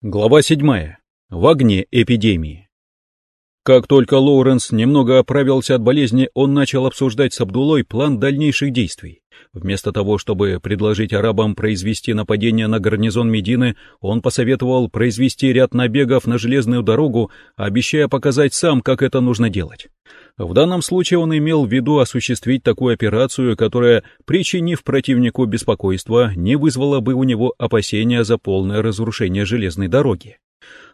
Глава 7. В огне эпидемии. Как только Лоуренс немного оправился от болезни, он начал обсуждать с Абдулой план дальнейших действий. Вместо того, чтобы предложить арабам произвести нападение на гарнизон Медины, он посоветовал произвести ряд набегов на железную дорогу, обещая показать сам, как это нужно делать. В данном случае он имел в виду осуществить такую операцию, которая, причинив противнику беспокойство, не вызвала бы у него опасения за полное разрушение железной дороги.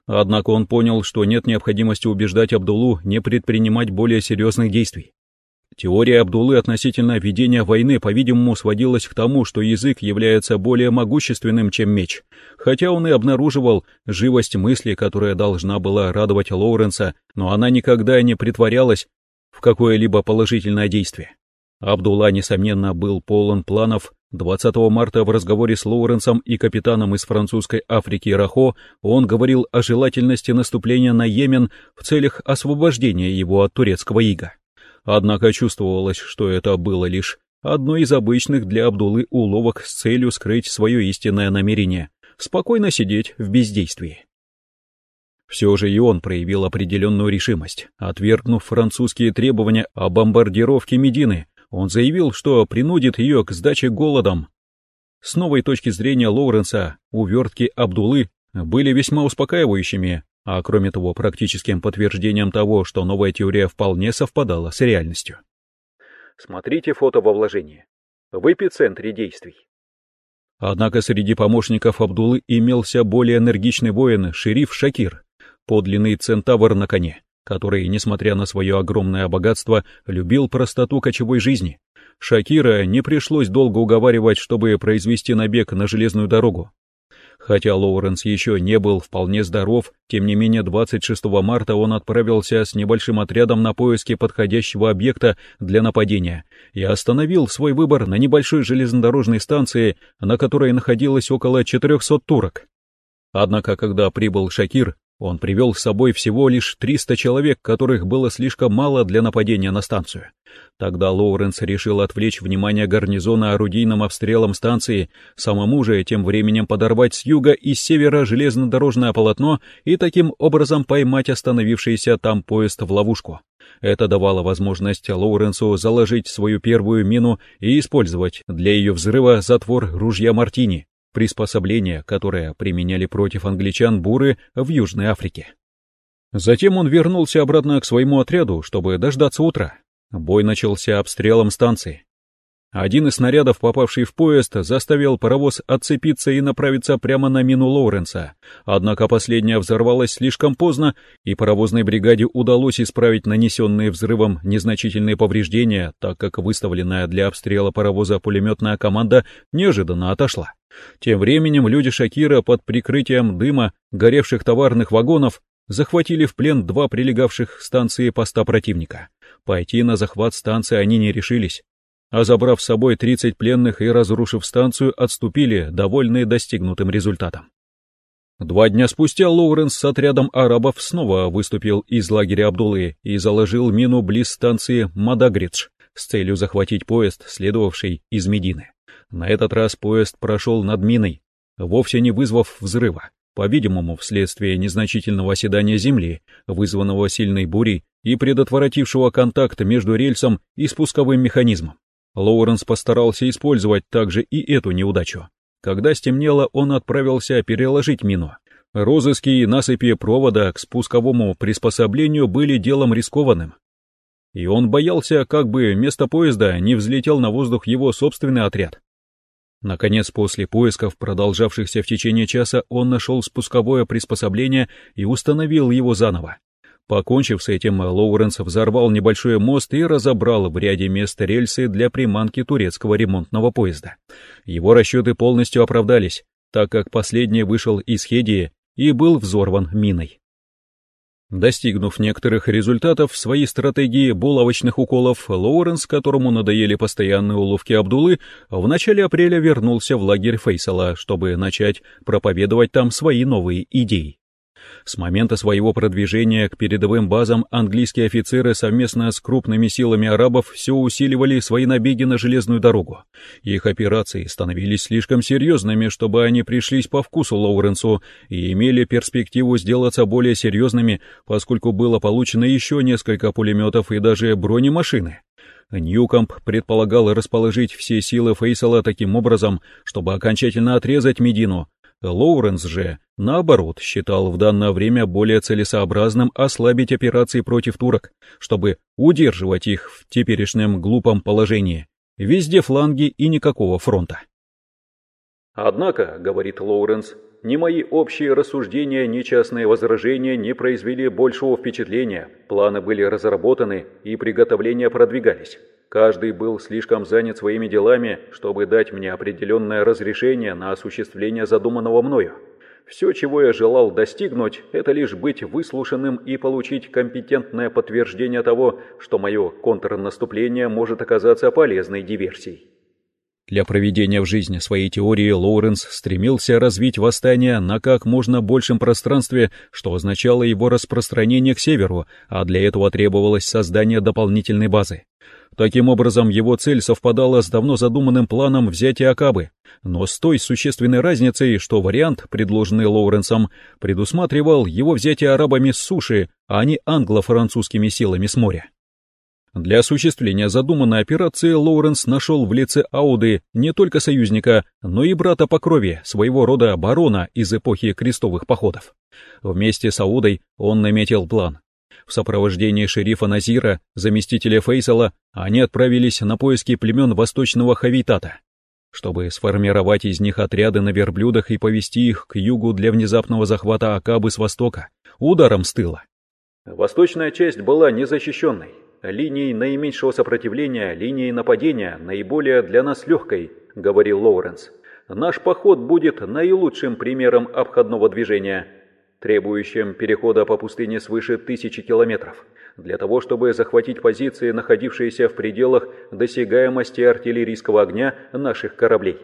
Однако он понял, что нет необходимости убеждать Абдулу не предпринимать более серьезных действий. Теория Абдулы относительно ведения войны, по-видимому, сводилась к тому, что язык является более могущественным, чем меч, хотя он и обнаруживал живость мысли, которая должна была радовать Лоуренса, но она никогда не притворялась в какое-либо положительное действие. Абдулла, несомненно, был полон планов. 20 марта в разговоре с Лоуренсом и капитаном из французской Африки Рахо он говорил о желательности наступления на Йемен в целях освобождения его от турецкого ига. Однако чувствовалось, что это было лишь одной из обычных для Абдулы уловок с целью скрыть свое истинное намерение — спокойно сидеть в бездействии. Все же и он проявил определенную решимость. Отвергнув французские требования о бомбардировке Медины, он заявил, что принудит ее к сдаче голодом. С новой точки зрения Лоуренса, увертки Абдулы были весьма успокаивающими, а кроме того практическим подтверждением того, что новая теория вполне совпадала с реальностью. Смотрите фото во вложении. В эпицентре действий. Однако среди помощников Абдулы имелся более энергичный воин, шериф Шакир, подлинный центавр на коне, который, несмотря на свое огромное богатство, любил простоту кочевой жизни. Шакира не пришлось долго уговаривать, чтобы произвести набег на железную дорогу. Хотя Лоуренс еще не был вполне здоров, тем не менее 26 марта он отправился с небольшим отрядом на поиски подходящего объекта для нападения и остановил свой выбор на небольшой железнодорожной станции, на которой находилось около 400 турок. Однако, когда прибыл Шакир, он привел с собой всего лишь 300 человек, которых было слишком мало для нападения на станцию. Тогда Лоуренс решил отвлечь внимание гарнизона орудийным обстрелом станции, самому же тем временем подорвать с юга и с севера железнодорожное полотно и таким образом поймать остановившийся там поезд в ловушку. Это давало возможность Лоуренсу заложить свою первую мину и использовать для ее взрыва затвор ружья Мартини, приспособление, которое применяли против англичан буры в Южной Африке. Затем он вернулся обратно к своему отряду, чтобы дождаться утра. Бой начался обстрелом станции. Один из снарядов, попавший в поезд, заставил паровоз отцепиться и направиться прямо на мину Лоуренса. Однако последняя взорвалась слишком поздно, и паровозной бригаде удалось исправить нанесенные взрывом незначительные повреждения, так как выставленная для обстрела паровоза пулеметная команда неожиданно отошла. Тем временем люди Шакира под прикрытием дыма горевших товарных вагонов захватили в плен два прилегавших станции поста противника. Пойти на захват станции они не решились а забрав с собой 30 пленных и разрушив станцию, отступили, довольные достигнутым результатом. Два дня спустя Лоуренс с отрядом арабов снова выступил из лагеря Абдулы и заложил мину близ станции Мадагридж с целью захватить поезд, следовавший из Медины. На этот раз поезд прошел над миной, вовсе не вызвав взрыва, по-видимому, вследствие незначительного оседания земли, вызванного сильной бурей и предотвратившего контакт между рельсом и спусковым механизмом. Лоуренс постарался использовать также и эту неудачу. Когда стемнело, он отправился переложить мину. Розыски и насыпи провода к спусковому приспособлению были делом рискованным. И он боялся, как бы место поезда не взлетел на воздух его собственный отряд. Наконец, после поисков, продолжавшихся в течение часа, он нашел спусковое приспособление и установил его заново. Покончив с этим, Лоуренс взорвал небольшой мост и разобрал в ряде мест рельсы для приманки турецкого ремонтного поезда. Его расчеты полностью оправдались, так как последний вышел из Хедии и был взорван миной. Достигнув некоторых результатов в своей стратегии булавочных уколов, Лоуренс, которому надоели постоянные уловки Абдулы, в начале апреля вернулся в лагерь Фейсала, чтобы начать проповедовать там свои новые идеи. С момента своего продвижения к передовым базам английские офицеры совместно с крупными силами арабов все усиливали свои набеги на железную дорогу. Их операции становились слишком серьезными, чтобы они пришлись по вкусу Лоуренсу и имели перспективу сделаться более серьезными, поскольку было получено еще несколько пулеметов и даже бронемашины. Ньюкомп предполагал расположить все силы Фейсала таким образом, чтобы окончательно отрезать Медину. Лоуренс же, наоборот, считал в данное время более целесообразным ослабить операции против турок, чтобы удерживать их в теперешнем глупом положении. Везде фланги и никакого фронта. «Однако, — говорит Лоуренс, — ни мои общие рассуждения, ни частные возражения не произвели большего впечатления, планы были разработаны и приготовления продвигались. Каждый был слишком занят своими делами, чтобы дать мне определенное разрешение на осуществление задуманного мною. Все, чего я желал достигнуть, это лишь быть выслушанным и получить компетентное подтверждение того, что мое контрнаступление может оказаться полезной диверсией. Для проведения в жизни своей теории Лоуренс стремился развить восстание на как можно большем пространстве, что означало его распространение к северу, а для этого требовалось создание дополнительной базы. Таким образом, его цель совпадала с давно задуманным планом взятия Акабы, но с той существенной разницей, что вариант, предложенный Лоуренсом, предусматривал его взятие арабами с суши, а не англо-французскими силами с моря. Для осуществления задуманной операции Лоуренс нашел в лице Ауды не только союзника, но и брата по крови, своего рода барона из эпохи крестовых походов. Вместе с Аудой он наметил план. В сопровождении шерифа Назира, заместителя Фейсала, они отправились на поиски племен Восточного Хавитата, чтобы сформировать из них отряды на верблюдах и повести их к югу для внезапного захвата Акабы с востока, ударом с тыла. Восточная часть была незащищенной, линией наименьшего сопротивления, линией нападения, наиболее для нас легкой, говорил Лоуренс. Наш поход будет наилучшим примером обходного движения, требующим перехода по пустыне свыше тысячи километров, для того, чтобы захватить позиции, находившиеся в пределах досягаемости артиллерийского огня наших кораблей.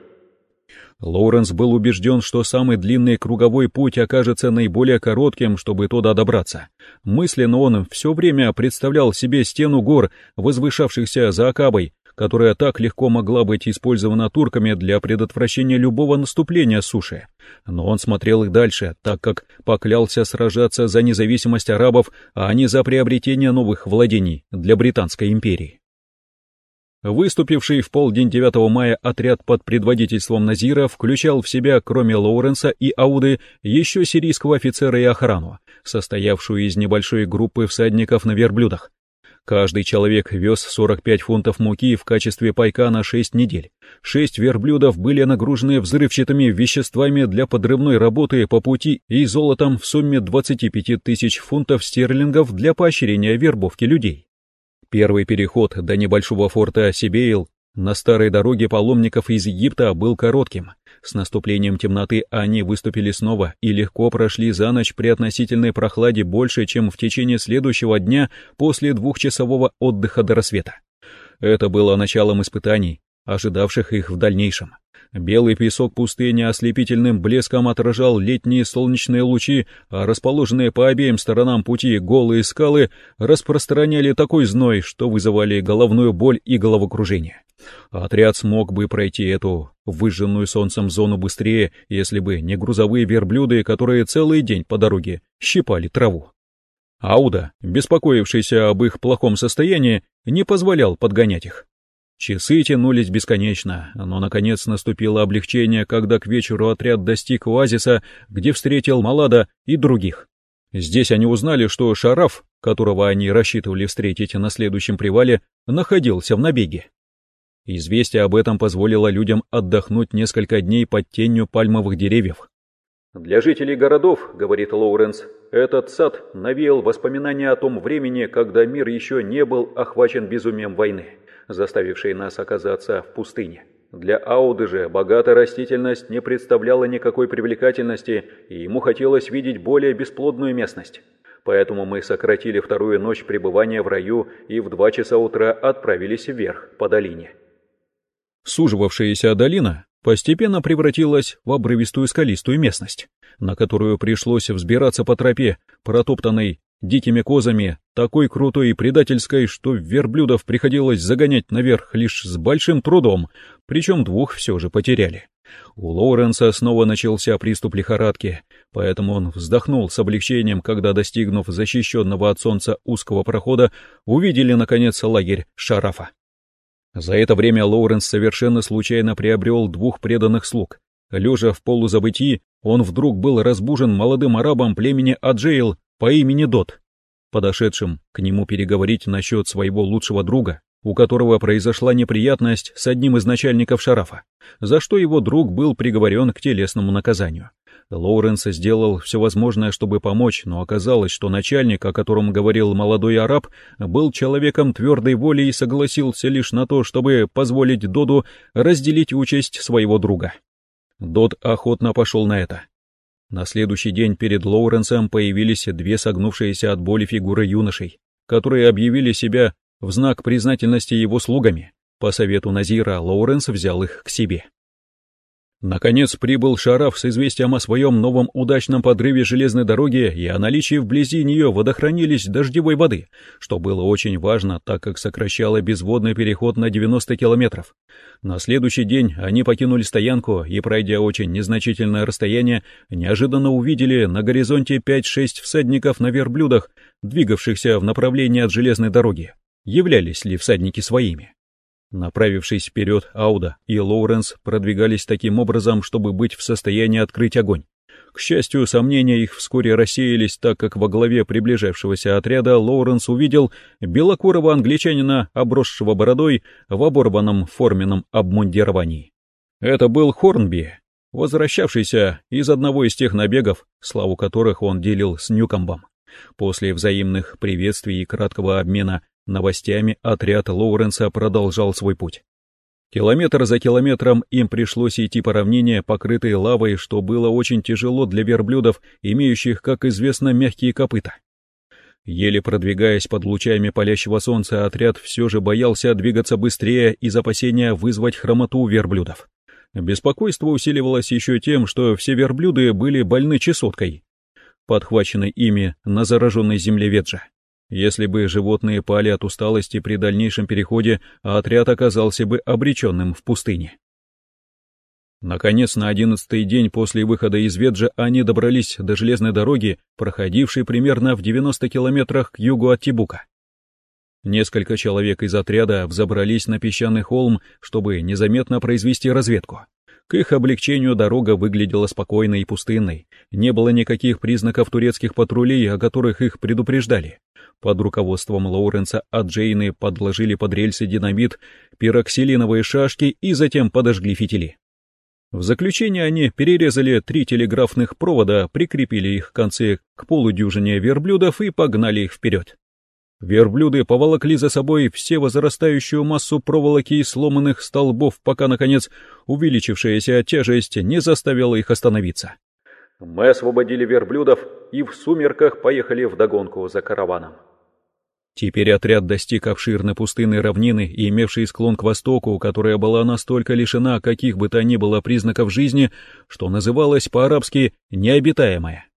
Лоуренс был убежден, что самый длинный круговой путь окажется наиболее коротким, чтобы туда добраться. Мысленно он все время представлял себе стену гор, возвышавшихся за Акабой, которая так легко могла быть использована турками для предотвращения любого наступления суши. Но он смотрел их дальше, так как поклялся сражаться за независимость арабов, а не за приобретение новых владений для Британской империи. Выступивший в полдень 9 мая отряд под предводительством Назира включал в себя, кроме Лоуренса и Ауды, еще сирийского офицера и охрану, состоявшую из небольшой группы всадников на верблюдах. Каждый человек вез 45 фунтов муки в качестве пайка на 6 недель. Шесть верблюдов были нагружены взрывчатыми веществами для подрывной работы по пути и золотом в сумме 25 тысяч фунтов стерлингов для поощрения вербовки людей. Первый переход до небольшого форта Сибейл на старой дороге паломников из Египта был коротким. С наступлением темноты они выступили снова и легко прошли за ночь при относительной прохладе больше, чем в течение следующего дня после двухчасового отдыха до рассвета. Это было началом испытаний, ожидавших их в дальнейшем. Белый песок пустыни ослепительным блеском отражал летние солнечные лучи, а расположенные по обеим сторонам пути голые скалы распространяли такой зной, что вызывали головную боль и головокружение. Отряд смог бы пройти эту выжженную солнцем зону быстрее, если бы не грузовые верблюды, которые целый день по дороге щипали траву. Ауда, беспокоившийся об их плохом состоянии, не позволял подгонять их. Часы тянулись бесконечно, но наконец наступило облегчение, когда к вечеру отряд достиг оазиса, где встретил Малада и других. Здесь они узнали, что Шараф, которого они рассчитывали встретить на следующем привале, находился в набеге. Известие об этом позволило людям отдохнуть несколько дней под тенью пальмовых деревьев. «Для жителей городов, — говорит Лоуренс, — этот сад навеял воспоминания о том времени, когда мир еще не был охвачен безумием войны заставившей нас оказаться в пустыне. Для Ауды же богатая растительность не представляла никакой привлекательности, и ему хотелось видеть более бесплодную местность. Поэтому мы сократили вторую ночь пребывания в раю и в два часа утра отправились вверх по долине. Суживавшаяся долина постепенно превратилась в обрывистую скалистую местность, на которую пришлось взбираться по тропе, протоптанной дикими козами, такой крутой и предательской, что верблюдов приходилось загонять наверх лишь с большим трудом, причем двух все же потеряли. У Лоуренса снова начался приступ лихорадки, поэтому он вздохнул с облегчением, когда, достигнув защищенного от солнца узкого прохода, увидели, наконец, лагерь Шарафа. За это время Лоуренс совершенно случайно приобрел двух преданных слуг. Лежа в полузабытии, он вдруг был разбужен молодым арабом племени Аджейл по имени Дот, подошедшим к нему переговорить насчет своего лучшего друга, у которого произошла неприятность с одним из начальников шарафа, за что его друг был приговорен к телесному наказанию. Лоуренс сделал все возможное, чтобы помочь, но оказалось, что начальник, о котором говорил молодой араб, был человеком твердой воли и согласился лишь на то, чтобы позволить Доду разделить участь своего друга. Дод охотно пошел на это. На следующий день перед Лоуренсом появились две согнувшиеся от боли фигуры юношей, которые объявили себя в знак признательности его слугами. По совету Назира Лоуренс взял их к себе. Наконец прибыл Шараф с известием о своем новом удачном подрыве железной дороги и о наличии вблизи нее водохранилищ дождевой воды, что было очень важно, так как сокращало безводный переход на 90 километров. На следующий день они покинули стоянку и, пройдя очень незначительное расстояние, неожиданно увидели на горизонте 5-6 всадников на верблюдах, двигавшихся в направлении от железной дороги. Являлись ли всадники своими? Направившись вперед, Ауда и Лоуренс продвигались таким образом, чтобы быть в состоянии открыть огонь. К счастью, сомнения их вскоре рассеялись, так как во главе приближавшегося отряда Лоуренс увидел белокурого англичанина, обросшего бородой, в оборванном форменном обмундировании. Это был Хорнби, возвращавшийся из одного из тех набегов, славу которых он делил с Ньюкомбом. После взаимных приветствий и краткого обмена Новостями отряд Лоуренса продолжал свой путь. Километр за километром им пришлось идти по равнине, покрытой лавой, что было очень тяжело для верблюдов, имеющих, как известно, мягкие копыта. Еле продвигаясь под лучами палящего солнца, отряд все же боялся двигаться быстрее из опасения вызвать хромоту верблюдов. Беспокойство усиливалось еще тем, что все верблюды были больны чесоткой, подхваченной ими на зараженной земле ветжа. Если бы животные пали от усталости при дальнейшем переходе, а отряд оказался бы обреченным в пустыне. Наконец, на одиннадцатый день после выхода из Веджа они добрались до железной дороги, проходившей примерно в 90 километрах к югу от Тибука. Несколько человек из отряда взобрались на песчаный холм, чтобы незаметно произвести разведку. К их облегчению дорога выглядела спокойной и пустынной, не было никаких признаков турецких патрулей, о которых их предупреждали. Под руководством Лоуренса Аджейны подложили под рельсы динамит, пироксилиновые шашки и затем подожгли фитили. В заключение они перерезали три телеграфных провода, прикрепили их концы к полудюжине верблюдов и погнали их вперед. Верблюды поволокли за собой все возрастающую массу проволоки и сломанных столбов, пока, наконец, увеличившаяся тяжесть не заставила их остановиться. Мы освободили верблюдов и в сумерках поехали в догонку за караваном. Теперь отряд достиг обширной пустынной равнины и имевшей склон к востоку, которая была настолько лишена каких бы то ни было признаков жизни, что называлась по-арабски «необитаемая».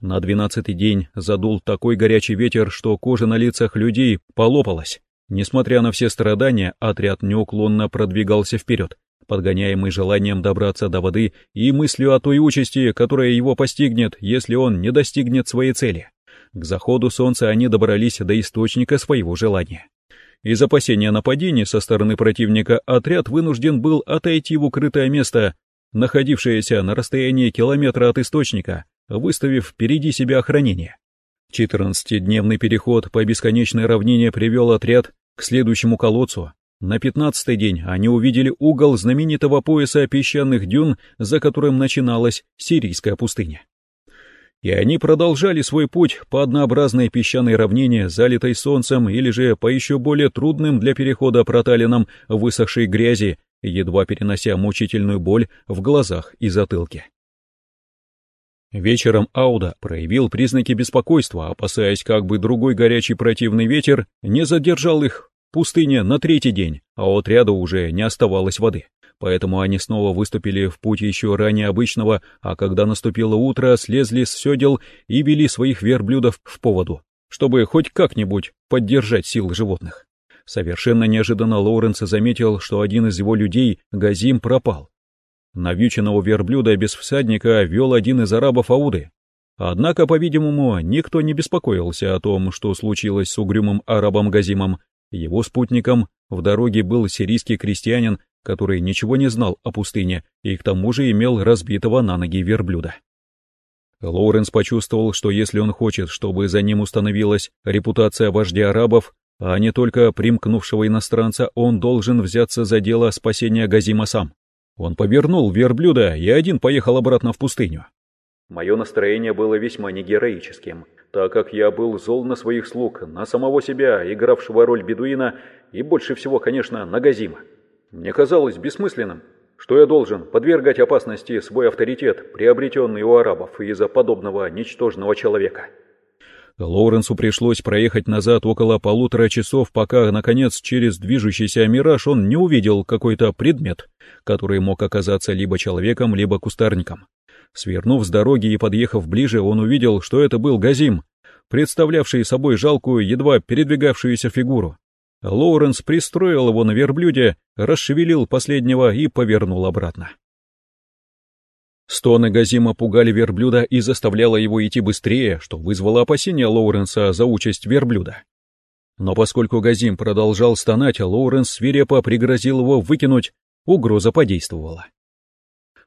На двенадцатый день задул такой горячий ветер, что кожа на лицах людей полопалась. Несмотря на все страдания, отряд неуклонно продвигался вперед, подгоняемый желанием добраться до воды и мыслью о той участи, которая его постигнет, если он не достигнет своей цели. К заходу солнца они добрались до источника своего желания. Из опасения нападений со стороны противника отряд вынужден был отойти в укрытое место, находившееся на расстоянии километра от источника, выставив впереди себя охранение. Четырнадцатидневный переход по бесконечной равнине привел отряд к следующему колодцу. На пятнадцатый день они увидели угол знаменитого пояса песчаных дюн, за которым начиналась сирийская пустыня. И они продолжали свой путь по однообразной песчаной равнине, залитой солнцем, или же по еще более трудным для перехода проталинам высохшей грязи, едва перенося мучительную боль в глазах и затылке. Вечером Ауда проявил признаки беспокойства, опасаясь, как бы другой горячий противный ветер не задержал их пустыне на третий день, а у отряда уже не оставалось воды. Поэтому они снова выступили в путь еще ранее обычного, а когда наступило утро, слезли с седел и вели своих верблюдов в поводу, чтобы хоть как-нибудь поддержать силы животных. Совершенно неожиданно Лоуренс заметил, что один из его людей, Газим, пропал. Навьюченного верблюда без всадника вел один из арабов Ауды. Однако, по-видимому, никто не беспокоился о том, что случилось с угрюмым арабом Газимом. Его спутником в дороге был сирийский крестьянин, который ничего не знал о пустыне и к тому же имел разбитого на ноги верблюда. Лоуренс почувствовал, что если он хочет, чтобы за ним установилась репутация вождя арабов, а не только примкнувшего иностранца, он должен взяться за дело спасения Газима сам. Он повернул верблюда и один поехал обратно в пустыню. Мое настроение было весьма негероическим, так как я был зол на своих слуг, на самого себя, игравшего роль бедуина, и больше всего, конечно, на Газима. Мне казалось бессмысленным, что я должен подвергать опасности свой авторитет, приобретенный у арабов из-за подобного ничтожного человека. Лоуренсу пришлось проехать назад около полутора часов, пока, наконец, через движущийся мираж он не увидел какой-то предмет, который мог оказаться либо человеком, либо кустарником. Свернув с дороги и подъехав ближе, он увидел, что это был Газим, представлявший собой жалкую, едва передвигавшуюся фигуру. Лоуренс пристроил его на верблюде, расшевелил последнего и повернул обратно. Стоны Газима пугали верблюда и заставляло его идти быстрее, что вызвало опасения Лоуренса за участь верблюда. Но поскольку Газим продолжал стонать, Лоуренс свирепо пригрозил его выкинуть, угроза подействовала.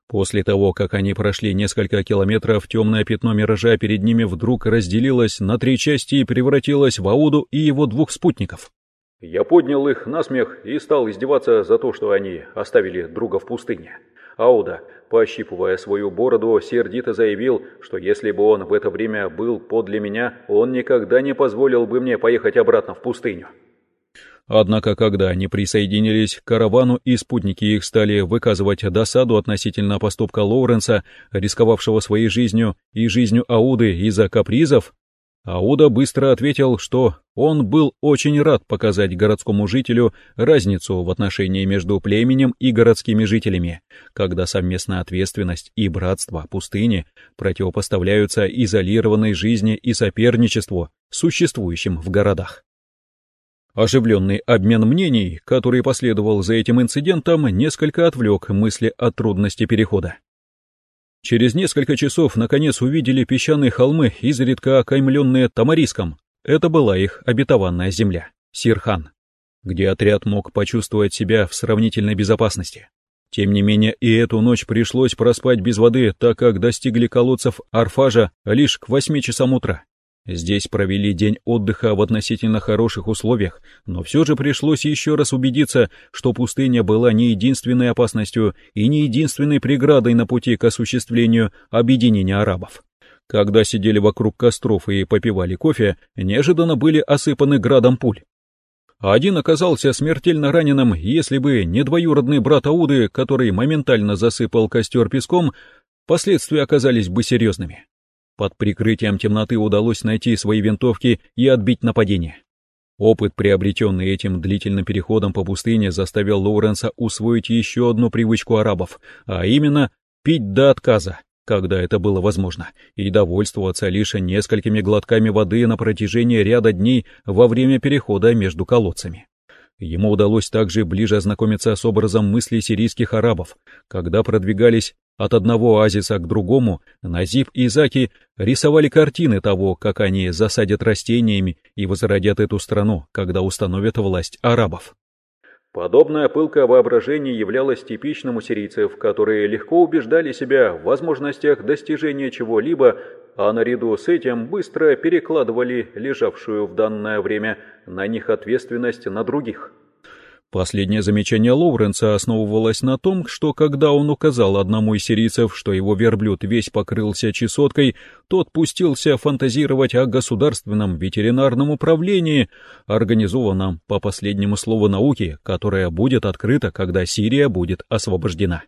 После того, как они прошли несколько километров, темное пятно миража перед ними вдруг разделилось на три части и превратилось в Ауду и его двух спутников. Я поднял их на смех и стал издеваться за то, что они оставили друга в пустыне. Ауда, пощипывая свою бороду, сердито заявил, что если бы он в это время был подле меня, он никогда не позволил бы мне поехать обратно в пустыню. Однако, когда они присоединились к каравану и спутники их стали выказывать досаду относительно поступка Лоуренса, рисковавшего своей жизнью и жизнью Ауды из-за капризов, Ауда быстро ответил, что он был очень рад показать городскому жителю разницу в отношении между племенем и городскими жителями, когда совместная ответственность и братство пустыни противопоставляются изолированной жизни и соперничеству, существующим в городах. Оживленный обмен мнений, который последовал за этим инцидентом, несколько отвлек мысли о трудности перехода. Через несколько часов наконец увидели песчаные холмы, изредка окаймленные тамариском. Это была их обетованная земля, Сирхан, где отряд мог почувствовать себя в сравнительной безопасности. Тем не менее, и эту ночь пришлось проспать без воды, так как достигли колодцев Арфажа лишь к восьми часам утра. Здесь провели день отдыха в относительно хороших условиях, но все же пришлось еще раз убедиться, что пустыня была не единственной опасностью и не единственной преградой на пути к осуществлению объединения арабов. Когда сидели вокруг костров и попивали кофе, неожиданно были осыпаны градом пуль. Один оказался смертельно раненым, если бы не двоюродный брат Ауды, который моментально засыпал костер песком, последствия оказались бы серьезными. Под прикрытием темноты удалось найти свои винтовки и отбить нападение. Опыт, приобретенный этим длительным переходом по пустыне, заставил Лоуренса усвоить еще одну привычку арабов, а именно пить до отказа, когда это было возможно, и довольствоваться лишь несколькими глотками воды на протяжении ряда дней во время перехода между колодцами. Ему удалось также ближе ознакомиться с образом мыслей сирийских арабов, когда продвигались от одного оазиса к другому Назиб и Заки рисовали картины того, как они засадят растениями и возродят эту страну, когда установят власть арабов. Подобное пылкое воображение являлось типичным у сирийцев, которые легко убеждали себя в возможностях достижения чего-либо, а наряду с этим быстро перекладывали лежавшую в данное время на них ответственность на других. Последнее замечание Лоуренса основывалось на том, что когда он указал одному из сирийцев, что его верблюд весь покрылся чесоткой, тот пустился фантазировать о государственном ветеринарном управлении, организованном по последнему слову науки, которое будет открыто, когда Сирия будет освобождена.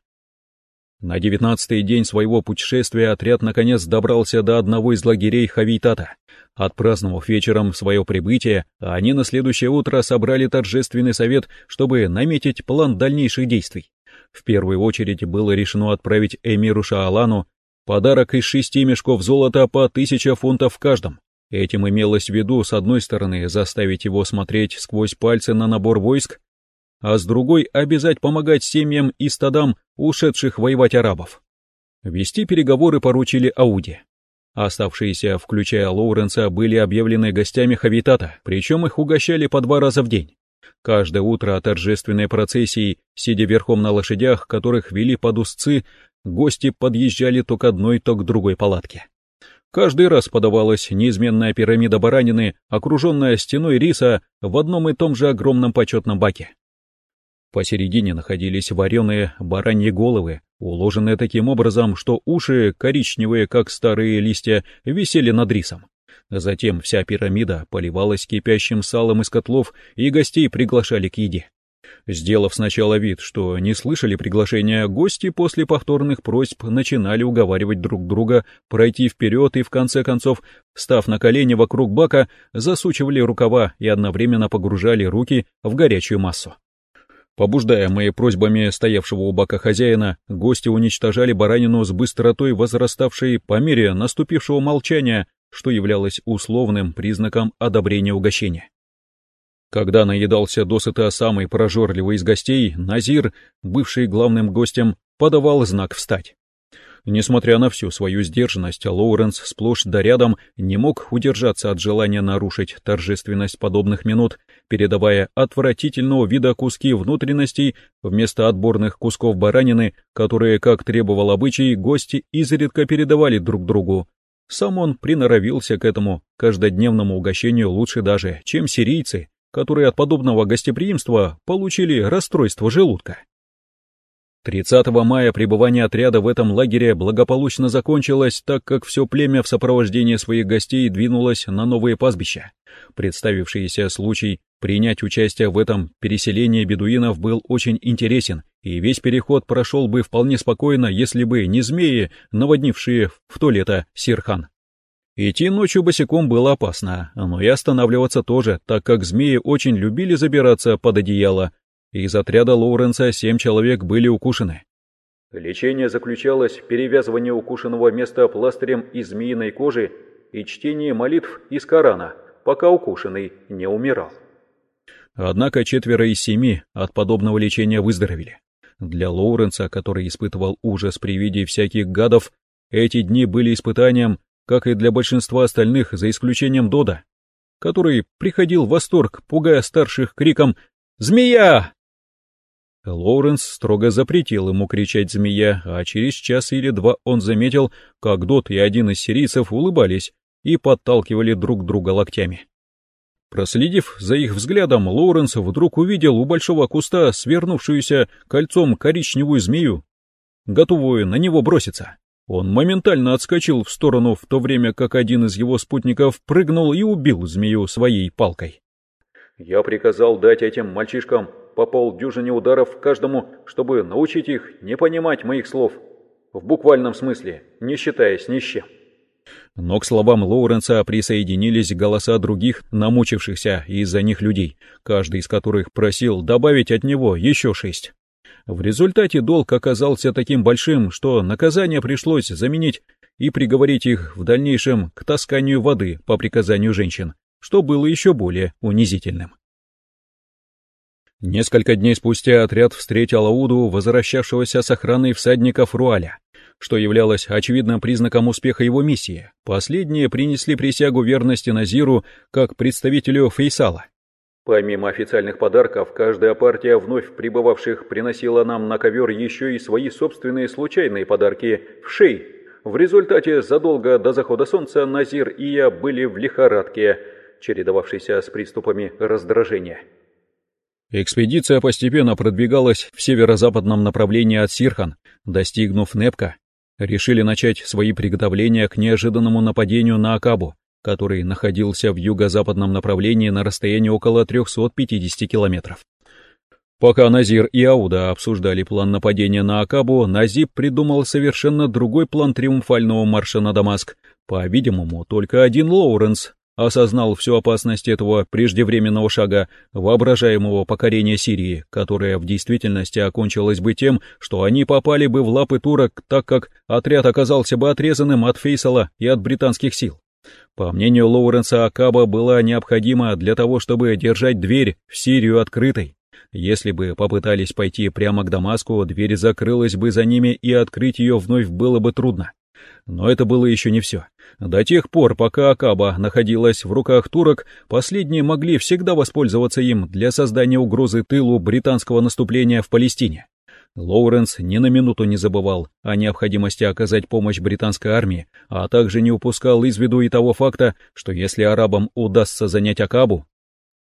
На девятнадцатый день своего путешествия отряд наконец добрался до одного из лагерей Хавитата. Отпраздновав вечером свое прибытие, они на следующее утро собрали торжественный совет, чтобы наметить план дальнейших действий. В первую очередь было решено отправить эмиру Шаалану подарок из шести мешков золота по тысяча фунтов в каждом. Этим имелось в виду, с одной стороны, заставить его смотреть сквозь пальцы на набор войск, а с другой обязать помогать семьям и стадам ушедших воевать арабов. Вести переговоры поручили Ауде. Оставшиеся, включая Лоуренса, были объявлены гостями Хавитата, причем их угощали по два раза в день. Каждое утро торжественной процессии, сидя верхом на лошадях, которых вели под узцы, гости подъезжали то к одной, то к другой палатке. Каждый раз подавалась неизменная пирамида баранины, окруженная стеной риса в одном и том же огромном почетном баке. Посередине находились вареные бараньи головы, уложенные таким образом, что уши, коричневые, как старые листья, висели над рисом. Затем вся пирамида поливалась кипящим салом из котлов, и гостей приглашали к еде. Сделав сначала вид, что не слышали приглашения, гости после повторных просьб начинали уговаривать друг друга пройти вперед и, в конце концов, став на колени вокруг бака, засучивали рукава и одновременно погружали руки в горячую массу. Побуждаемые просьбами стоявшего у бака хозяина, гости уничтожали баранину с быстротой, возраставшей по мере наступившего молчания, что являлось условным признаком одобрения угощения. Когда наедался досыта самый прожорливый из гостей, Назир, бывший главным гостем, подавал знак «встать». Несмотря на всю свою сдержанность, Лоуренс сплошь да рядом не мог удержаться от желания нарушить торжественность подобных минут, передавая отвратительного вида куски внутренностей вместо отборных кусков баранины, которые, как требовал обычай, гости изредка передавали друг другу. Сам он приноровился к этому каждодневному угощению лучше даже, чем сирийцы, которые от подобного гостеприимства получили расстройство желудка. 30 мая пребывание отряда в этом лагере благополучно закончилось, так как все племя в сопровождении своих гостей двинулось на новые пастбища. Представившийся случай принять участие в этом переселении бедуинов был очень интересен, и весь переход прошел бы вполне спокойно, если бы не змеи, наводнившие в то лето Сирхан. Идти ночью босиком было опасно, но и останавливаться тоже, так как змеи очень любили забираться под одеяло, из отряда Лоуренса семь человек были укушены. Лечение заключалось в перевязывании укушенного места пластырем из змеиной кожи и чтении молитв из Корана, пока укушенный не умирал. Однако четверо из семи от подобного лечения выздоровели. Для Лоуренса, который испытывал ужас при виде всяких гадов, эти дни были испытанием, как и для большинства остальных, за исключением Дода, который приходил в восторг, пугая старших криком «Змея! Лоуренс строго запретил ему кричать «змея», а через час или два он заметил, как Дот и один из сирийцев улыбались и подталкивали друг друга локтями. Проследив за их взглядом, Лоуренс вдруг увидел у большого куста свернувшуюся кольцом коричневую змею, готовую на него броситься. Он моментально отскочил в сторону, в то время как один из его спутников прыгнул и убил змею своей палкой. «Я приказал дать этим мальчишкам по полдюжине ударов каждому, чтобы научить их не понимать моих слов. В буквальном смысле, не считаясь ни с чем. Но к словам Лоуренса присоединились голоса других, намучившихся из-за них людей, каждый из которых просил добавить от него еще шесть. В результате долг оказался таким большим, что наказание пришлось заменить и приговорить их в дальнейшем к тасканию воды по приказанию женщин, что было еще более унизительным. Несколько дней спустя отряд встретил Ауду, возвращавшегося с охраной всадников Руаля, что являлось очевидным признаком успеха его миссии. Последние принесли присягу верности Назиру как представителю Фейсала. Помимо официальных подарков, каждая партия вновь прибывавших приносила нам на ковер еще и свои собственные случайные подарки в шей. В результате задолго до захода солнца Назир и я были в лихорадке, чередовавшейся с приступами раздражения. Экспедиция постепенно продвигалась в северо-западном направлении от Сирхан, достигнув Непка. Решили начать свои приготовления к неожиданному нападению на Акабу, который находился в юго-западном направлении на расстоянии около 350 километров. Пока Назир и Ауда обсуждали план нападения на Акабу, Назиб придумал совершенно другой план триумфального марша на Дамаск. По-видимому, только один Лоуренс осознал всю опасность этого преждевременного шага, воображаемого покорения Сирии, которое в действительности окончилось бы тем, что они попали бы в лапы турок, так как отряд оказался бы отрезанным от Фейсала и от британских сил. По мнению Лоуренса, Акаба была необходима для того, чтобы держать дверь в Сирию открытой. Если бы попытались пойти прямо к Дамаску, дверь закрылась бы за ними, и открыть ее вновь было бы трудно. Но это было еще не все. До тех пор, пока Акаба находилась в руках турок, последние могли всегда воспользоваться им для создания угрозы тылу британского наступления в Палестине. Лоуренс ни на минуту не забывал о необходимости оказать помощь британской армии, а также не упускал из виду и того факта, что если арабам удастся занять Акабу,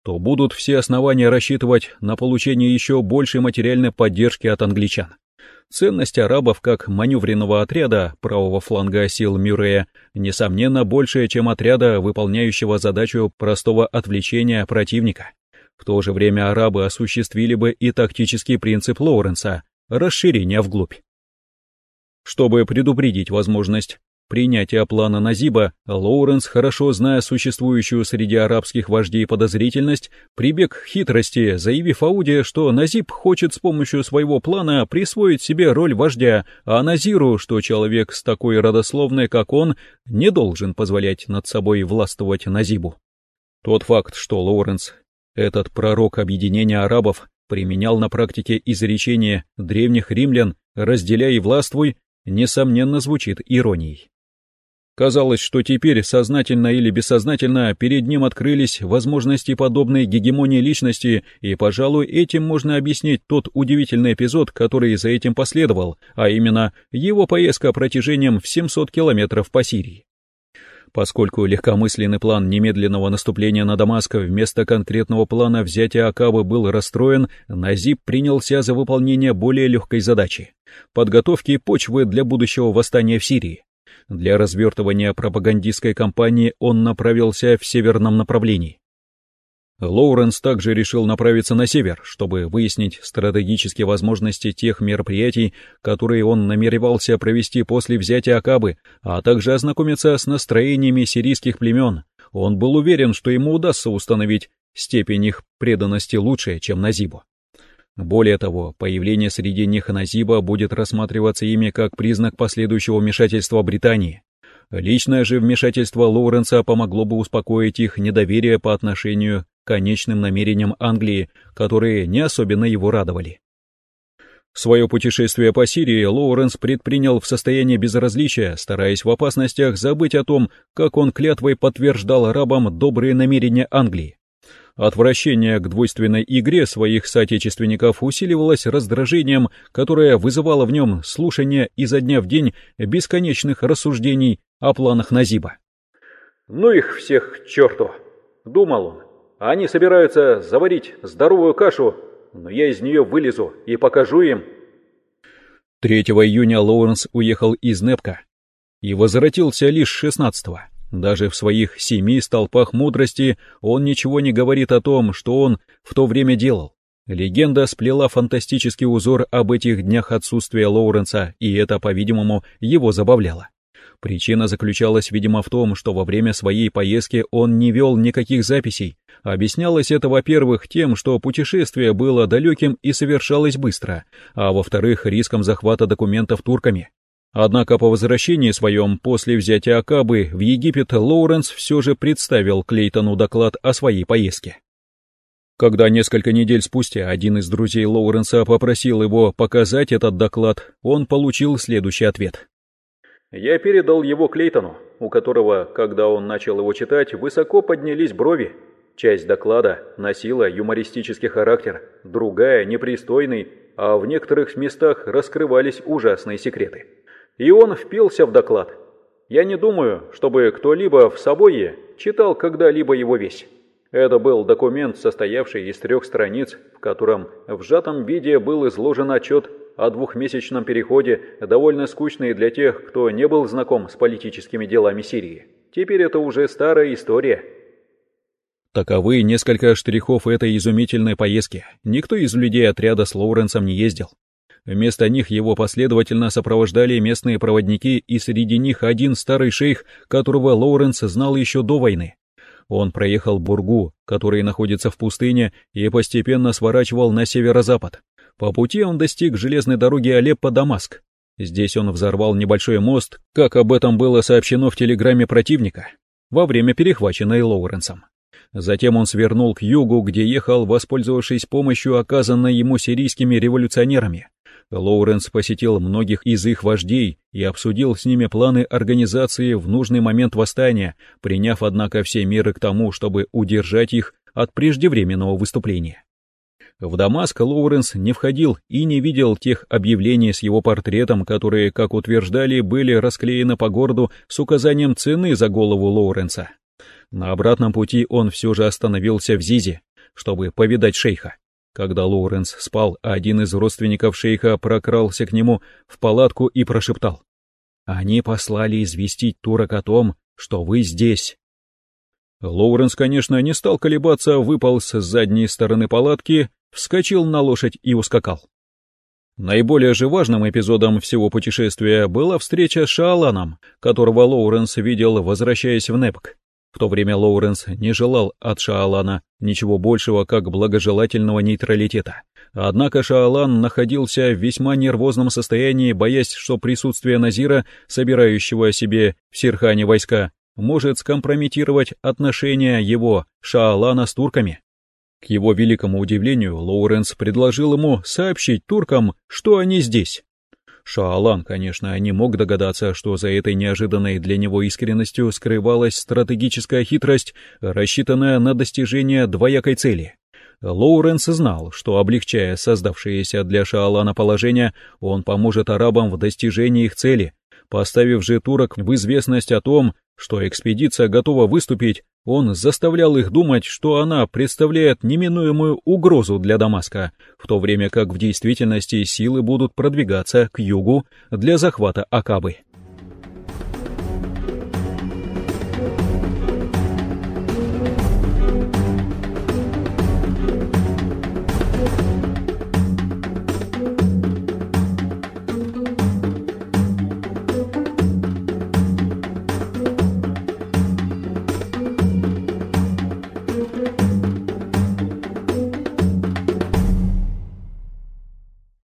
то будут все основания рассчитывать на получение еще большей материальной поддержки от англичан. Ценность арабов как маневренного отряда правого фланга сил Мюррея несомненно большая, чем отряда, выполняющего задачу простого отвлечения противника. В то же время арабы осуществили бы и тактический принцип Лоуренса – расширение вглубь. Чтобы предупредить возможность принятия плана Назиба, Лоуренс, хорошо зная существующую среди арабских вождей подозрительность, прибег к хитрости, заявив Ауде, что Назиб хочет с помощью своего плана присвоить себе роль вождя, а Назиру, что человек с такой родословной, как он, не должен позволять над собой властвовать Назибу. Тот факт, что Лоуренс, этот пророк объединения арабов, применял на практике изречение древних римлян «разделяй и властвуй», несомненно звучит иронией. Казалось, что теперь, сознательно или бессознательно, перед ним открылись возможности подобной гегемонии личности, и, пожалуй, этим можно объяснить тот удивительный эпизод, который за этим последовал, а именно его поездка протяжением в 700 километров по Сирии. Поскольку легкомысленный план немедленного наступления на Дамаск вместо конкретного плана взятия Акабы был расстроен, Назиб принялся за выполнение более легкой задачи — подготовки почвы для будущего восстания в Сирии. Для развертывания пропагандистской кампании он направился в северном направлении. Лоуренс также решил направиться на север, чтобы выяснить стратегические возможности тех мероприятий, которые он намеревался провести после взятия Акабы, а также ознакомиться с настроениями сирийских племен. Он был уверен, что ему удастся установить степень их преданности лучше, чем Назибу. Более того, появление среди них Назиба будет рассматриваться ими как признак последующего вмешательства Британии. Личное же вмешательство Лоуренса помогло бы успокоить их недоверие по отношению к конечным намерениям Англии, которые не особенно его радовали. Свое путешествие по Сирии Лоуренс предпринял в состоянии безразличия, стараясь в опасностях забыть о том, как он клятвой подтверждал арабам добрые намерения Англии. Отвращение к двойственной игре своих соотечественников усиливалось раздражением, которое вызывало в нем слушание изо дня в день бесконечных рассуждений о планах Назиба. «Ну их всех к черту!» — думал он. «Они собираются заварить здоровую кашу, но я из нее вылезу и покажу им». 3 июня Лоуренс уехал из Непка и возвратился лишь 16-го. Даже в своих семи столпах мудрости он ничего не говорит о том, что он в то время делал. Легенда сплела фантастический узор об этих днях отсутствия Лоуренса, и это, по-видимому, его забавляло. Причина заключалась, видимо, в том, что во время своей поездки он не вел никаких записей. Объяснялось это, во-первых, тем, что путешествие было далеким и совершалось быстро, а во-вторых, риском захвата документов турками. Однако по возвращении своем после взятия Акабы в Египет Лоуренс все же представил Клейтону доклад о своей поездке. Когда несколько недель спустя один из друзей Лоуренса попросил его показать этот доклад, он получил следующий ответ. «Я передал его Клейтону, у которого, когда он начал его читать, высоко поднялись брови. Часть доклада носила юмористический характер, другая — непристойный, а в некоторых местах раскрывались ужасные секреты и он впился в доклад. Я не думаю, чтобы кто-либо в Сабойе читал когда-либо его весь. Это был документ, состоявший из трех страниц, в котором в сжатом виде был изложен отчет о двухмесячном переходе, довольно скучный для тех, кто не был знаком с политическими делами Сирии. Теперь это уже старая история. Таковы несколько штрихов этой изумительной поездки. Никто из людей отряда с Лоуренсом не ездил. Вместо них его последовательно сопровождали местные проводники, и среди них один старый шейх, которого Лоуренс знал еще до войны. Он проехал Бургу, который находится в пустыне, и постепенно сворачивал на северо-запад. По пути он достиг железной дороги Алеппо-Дамаск. Здесь он взорвал небольшой мост, как об этом было сообщено в телеграмме противника, во время перехваченной Лоуренсом. Затем он свернул к югу, где ехал, воспользовавшись помощью, оказанной ему сирийскими революционерами. Лоуренс посетил многих из их вождей и обсудил с ними планы организации в нужный момент восстания, приняв, однако, все меры к тому, чтобы удержать их от преждевременного выступления. В Дамаск Лоуренс не входил и не видел тех объявлений с его портретом, которые, как утверждали, были расклеены по городу с указанием цены за голову Лоуренса. На обратном пути он все же остановился в Зизе, чтобы повидать шейха. Когда Лоуренс спал, один из родственников шейха прокрался к нему в палатку и прошептал. «Они послали известить турок о том, что вы здесь». Лоуренс, конечно, не стал колебаться, выпал с задней стороны палатки, вскочил на лошадь и ускакал. Наиболее же важным эпизодом всего путешествия была встреча с Шааланом, которого Лоуренс видел, возвращаясь в Непк. В то время Лоуренс не желал от Шаалана ничего большего, как благожелательного нейтралитета. Однако Шаалан находился в весьма нервозном состоянии, боясь, что присутствие Назира, собирающего себе в Сирхане войска, может скомпрометировать отношения его, Шаалана, с турками. К его великому удивлению, Лоуренс предложил ему сообщить туркам, что они здесь. Шаалан, конечно, не мог догадаться, что за этой неожиданной для него искренностью скрывалась стратегическая хитрость, рассчитанная на достижение двоякой цели. Лоуренс знал, что, облегчая создавшееся для Шаалана положение, он поможет арабам в достижении их цели, поставив же турок в известность о том, что экспедиция готова выступить, он заставлял их думать, что она представляет неминуемую угрозу для Дамаска, в то время как в действительности силы будут продвигаться к югу для захвата Акабы.